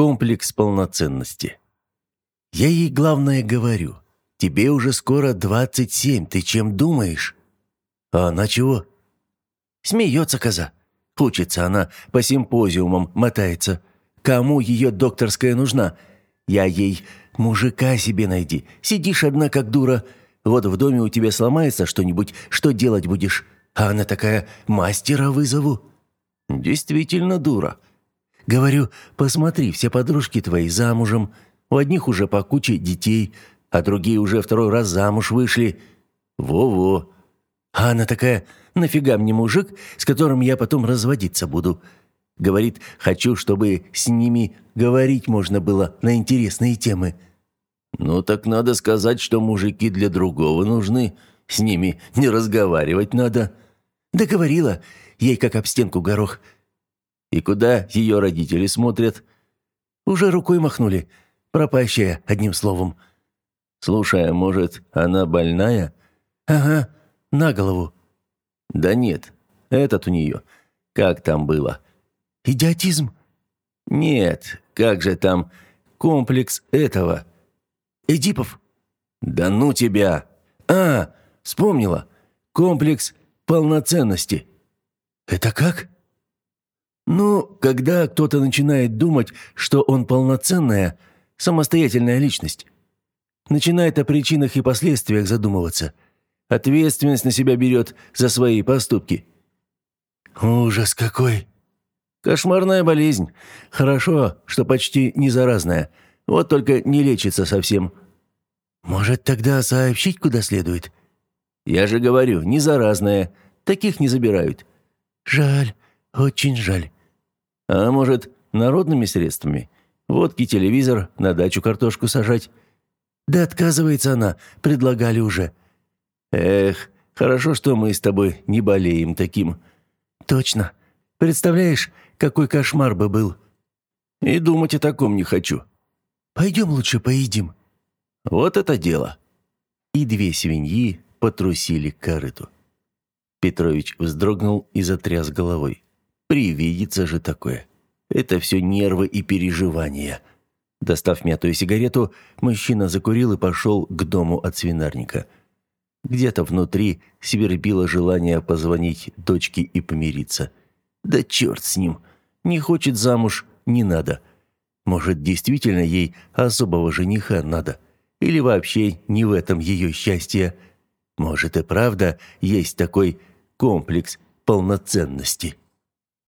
Комплекс полноценности. Я ей главное говорю. Тебе уже скоро двадцать семь, ты чем думаешь? А она чего? Смеется коза. Учится она, по симпозиумам мотается. Кому ее докторская нужна? Я ей мужика себе найди. Сидишь одна как дура. Вот в доме у тебя сломается что-нибудь, что делать будешь? А она такая, мастера вызову. Действительно дура. Говорю, посмотри, все подружки твои замужем. У одних уже по куче детей, а другие уже второй раз замуж вышли. Во-во. А она такая, нафига мне мужик, с которым я потом разводиться буду? Говорит, хочу, чтобы с ними говорить можно было на интересные темы. Ну так надо сказать, что мужики для другого нужны. С ними не разговаривать надо. Договорила, ей как об стенку горох. И куда ее родители смотрят? Уже рукой махнули. Пропащая, одним словом. Слушай, а может, она больная? Ага, на голову. Да нет, этот у нее. Как там было? Идиотизм? Нет, как же там комплекс этого? Эдипов? Да ну тебя! А, вспомнила. Комплекс полноценности. Это как? Ну, когда кто-то начинает думать, что он полноценная, самостоятельная личность. Начинает о причинах и последствиях задумываться. Ответственность на себя берет за свои поступки. Ужас какой! Кошмарная болезнь. Хорошо, что почти не заразная. Вот только не лечится совсем. Может, тогда сообщить куда следует? Я же говорю, не заразная. Таких не забирают. Жаль, очень жаль. А может, народными средствами? Водки, телевизор, на дачу картошку сажать. Да отказывается она, предлагали уже. Эх, хорошо, что мы с тобой не болеем таким. Точно. Представляешь, какой кошмар бы был. И думать о таком не хочу. Пойдем лучше поедим. Вот это дело. И две свиньи потрусили к корыту. Петрович вздрогнул и затряс головой. Привидится же такое. Это все нервы и переживания. Достав мятую сигарету, мужчина закурил и пошел к дому от свинарника. Где-то внутри свербило желание позвонить дочке и помириться. Да черт с ним. Не хочет замуж, не надо. Может, действительно ей особого жениха надо? Или вообще не в этом ее счастье? Может и правда есть такой комплекс полноценности?